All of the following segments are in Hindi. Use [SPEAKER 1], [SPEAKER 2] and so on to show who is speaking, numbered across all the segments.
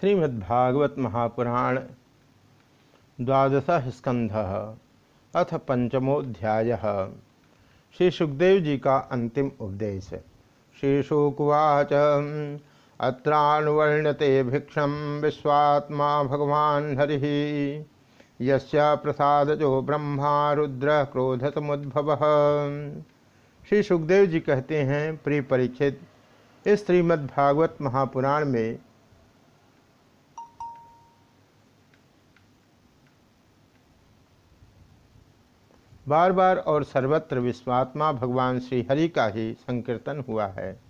[SPEAKER 1] श्रीमद्भागवत महापुराण द्वादश स्कंध अथ पंचमोध्याय श्री सुखदेव जी का अंतिम उपदेश। श्री शुकुवाच। अत्रानुवर्ण्यते भिक्षम विश्वात्मा भगवान हरि। यस्य प्रसादजो ब्रह्मा रुद्र क्रोध समुद्भव श्री सुखदेव जी कहते हैं प्रिय परीक्षित इस श्रीमद्भागवत महापुराण में बार बार और सर्वत्र विश्वात्मा भगवान श्रीहरि का ही संकीर्तन हुआ है।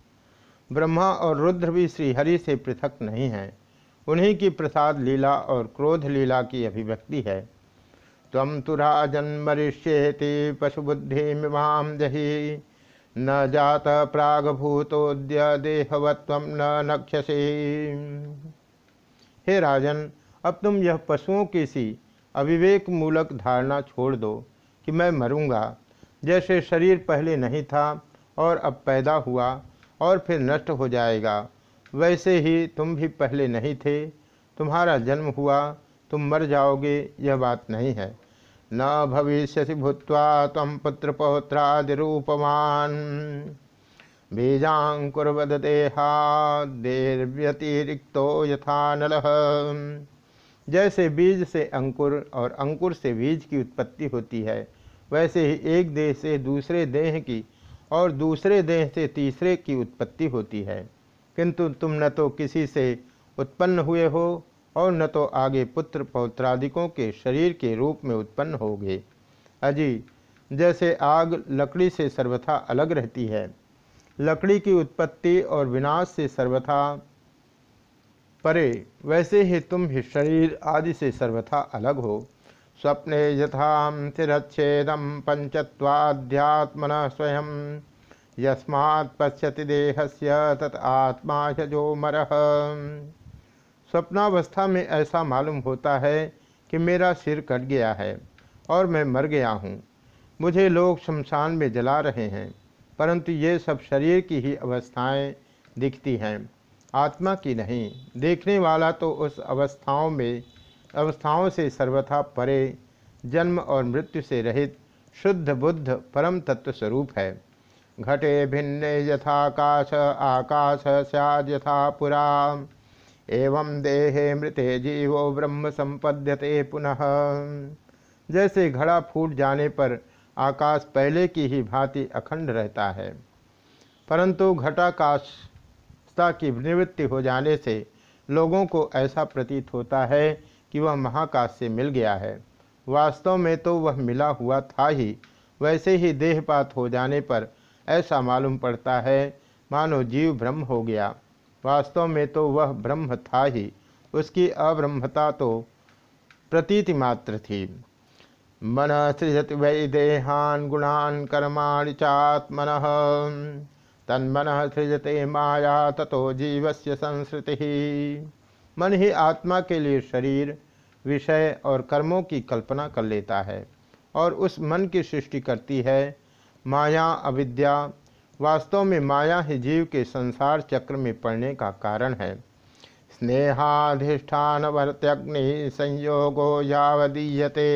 [SPEAKER 1] ब्रह्मा और रुद्र भी श्रीहरि से पृथक नहीं हैं। उन्हीं की प्रसाद लीला और क्रोध लीला की अभिव्यक्ति है। तम तो राजन्मरिष्येति पशुबुद्धि मिमाम जही। न जात प्रागभूतोद्य देहवत्व न नक्षसे। हे राजन, अब तुम यह पशुओं की सी अविवेक मूलक धारणा छोड़ दो। कि मैं मरूँगा। जैसे शरीर पहले नहीं था और अब पैदा हुआ और फिर नष्ट हो जाएगा, वैसे ही तुम भी पहले नहीं थे। तुम्हारा जन्म हुआ, तुम मर जाओगे, यह बात नहीं है। न भविष्य भूत्वा तम पुत्र पौत्रादि पौत्रादिरूपमान बीजाकुर्वद देहादेर्व्यतिरिक्तो यथा नल। जैसे बीज से अंकुर और अंकुर से बीज की उत्पत्ति होती है वैसे ही एक देह से दूसरे देह की और दूसरे देह से तीसरे की उत्पत्ति होती है। किंतु तुम न तो किसी से उत्पन्न हुए हो और न तो आगे पुत्र पौत्रादिकों के शरीर के रूप में उत्पन्न होगे। अजी, जैसे आग लकड़ी से सर्वथा अलग रहती है, लकड़ी की उत्पत्ति और विनाश से सर्वथा परे, वैसे ही तुम ही शरीर आदि से सर्वथा अलग हो। स्वप्ने यथा तिरच्छेदम पंचत्वाध्यात्मन स्वयं। यस्मात् पश्यति देहस्य तत् आत्मा जो मर। स्वप्नावस्था में ऐसा मालूम होता है कि मेरा सिर कट गया है और मैं मर गया हूँ। मुझे लोग शमशान में जला रहे हैं, परंतु ये सब शरीर की ही अवस्थाएँ दिखती हैं। आत्मा की नहीं, देखने वाला तो उस अवस्थाओं में अवस्थाओं से सर्वथा परे, जन्म और मृत्यु से रहित शुद्ध बुद्ध परम तत्व स्वरूप है। घटे भिन्न यथाकाश आकाश सैद यथा पुरा। एवं देहे मृते जीवो ब्रह्म संपद्यते पुनः। जैसे घड़ा फूट जाने पर आकाश पहले की ही भांति अखंड रहता है। परंतु घटाकाशता की निवृत्ति हो जाने से लोगों को ऐसा प्रतीत होता है कि वह महाकाश से मिल गया है। वास्तव में तो वह मिला हुआ था ही। वैसे ही देहपात हो जाने पर ऐसा मालूम पड़ता है, मानो जीव ब्रह्म हो गया। वास्तव में तो वह ब्रह्म था ही। उसकी अब्रह्मता तो प्रतीति मात्र थी। मन सृजत वै देहान गुणान कर्माण चात्मन। तन्मन सृजते माया ततो जीवस्य संस्कृति मन ही आत्मा के लिए शरीर विषय और कर्मों की कल्पना कर लेता है और उस मन की सृष्टि करती है। माया, अविद्या वास्तव में माया ही जीव के संसार चक्र में पड़ने का कारण है। स्नेहाधिष्ठान वर्त्यग्नि संयोगो यावदीयते।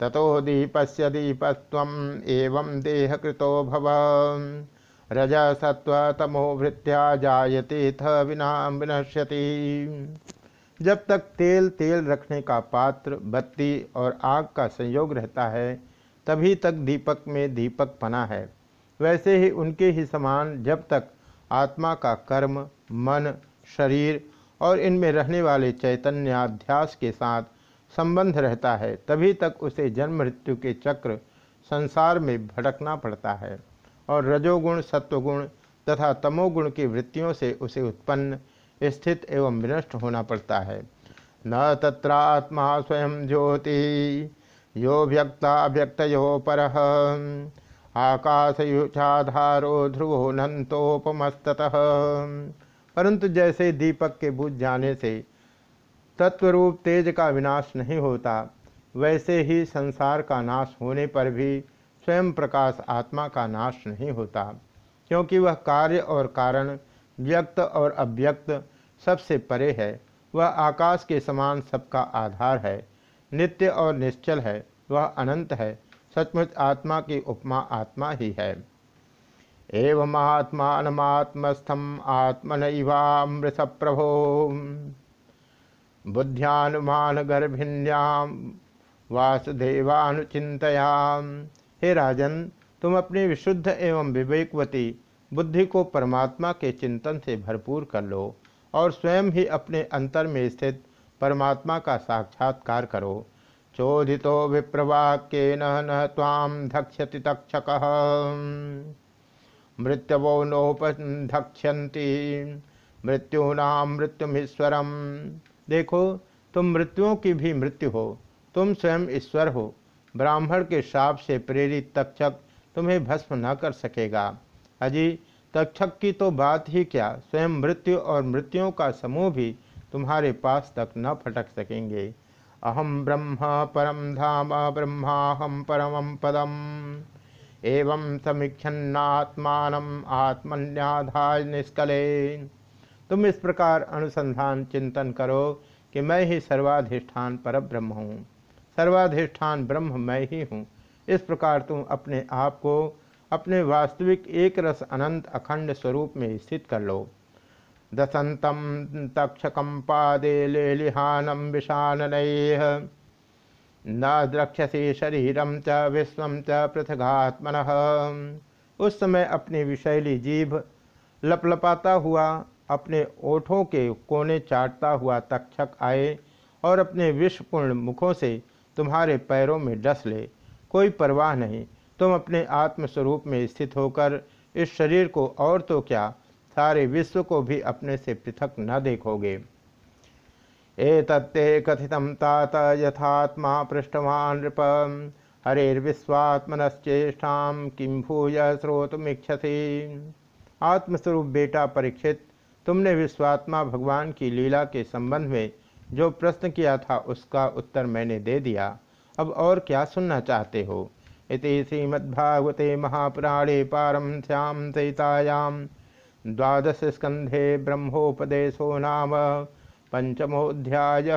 [SPEAKER 1] ततो दीपस्य दीपस्व एवं देहकृतो भव। रज सत्व तमो भृत्या जायते थ विना विनश्यति। जब तक तेल तेल रखने का पात्र, बत्ती और आग का संयोग रहता है, तभी तक दीपक में दीपक पना है। वैसे ही उनके ही समान जब तक आत्मा का कर्म, मन, शरीर और इनमें रहने वाले चैतन्याध्यास के साथ संबंध रहता है, तभी तक उसे जन्म मृत्यु के चक्र संसार में भटकना पड़ता है और रजोगुण, सत्वगुण तथा तमोगुण की वृत्तियों से उसे उत्पन्न स्थित एवं विनष्ट होना पड़ता है। न तत्रात्मा स्वयं ज्योति, यो व्यक्ता व्यक्त पर। आकाशयुचाधारो ध्रुवो नंतोपमस्त परंतु जैसे दीपक के बुझ जाने से तत्वरूप तेज का विनाश नहीं होता, वैसे ही संसार का नाश होने पर भी स्वयं प्रकाश आत्मा का नाश नहीं होता, क्योंकि वह कार्य और कारण व्यक्त और अव्यक्त सबसे परे है, वह आकाश के समान सबका आधार है, नित्य और निश्चल है, वह अनंत है, सचमुच आत्मा की उपमा आत्मा ही है। एवं आत्मात्मस्थम आत्मनवामृत प्रभो बुद्ध्यानुमान गर्भिण्याम वासुदेवानुचिंतयाम हे राजन, तुम अपनी विशुद्ध एवं विवेकवती बुद्धि को परमात्मा के चिंतन से भरपूर कर लो और स्वयं ही अपने अंतर में स्थित परमात्मा का साक्षात्कार करो। चोदितो विप्रवाक्य न ताम धक्षति तक्षक। मृत्यवो नोपधक्षति मृत्युनाम मृत्युमीश्वरम। देखो, तुम मृत्युओं की भी मृत्यु हो। तुम स्वयं ईश्वर हो। ब्राह्मण के श्राप से प्रेरित तक्षक तुम्हें भस्म न कर सकेगा। अजी, तक्षक की तो बात ही क्या? स्वयं मृत्यु और मृत्युओं का समूह भी तुम्हारे पास तक न फटक सकेंगे। अहम ब्रह्म परम धाम ब्रह्माहम परम पदम। एवं समीक्षन्नात्मान आत्मन्याधाय निष्कले तुम इस प्रकार अनुसंधान चिंतन करो कि मैं ही सर्वाधिष्ठान पर ब्रह्म हूँ। सर्वाधिष्ठान ब्रह्म मैं ही हूँ। इस प्रकार तुम अपने आप को अपने वास्तविक एक रस अनंत अखंड स्वरूप में स्थित कर लो। दसंतम तक्षकम पादे लेलिहानम विषान न द्रक्षसी शरीरम च विश्व च पृथगात्मन। उस समय अपनी विषैली जीभ लपलपाता हुआ, अपने ओठों के कोने चाटता हुआ तक्षक आए और अपने विषपूर्ण मुखों से तुम्हारे पैरों में डस ले। कोई परवाह नहीं। तुम अपने आत्मस्वरूप में स्थित होकर इस शरीर को और तो क्या, सारे विश्व को भी अपने से पृथक न देखोगे। ए तत्ते कथित तात यथात्मा पृष्ठवान नृप। हरेर्विश्वात्मनश्चेष्टा किम भूय श्रोतमीक्षसी आत्मस्वरूप बेटा परीक्षित, तुमने विश्वात्मा भगवान की लीला के संबंध में जो प्रश्न किया था उसका उत्तर मैंने दे दिया। अब और क्या सुनना चाहते हो? इति श्रीमद्भागवते महापुराणे पारम श्याम सहितायाम द्वादश स्कंधे ब्रह्मोपदेशो नाम पंचमोध्याय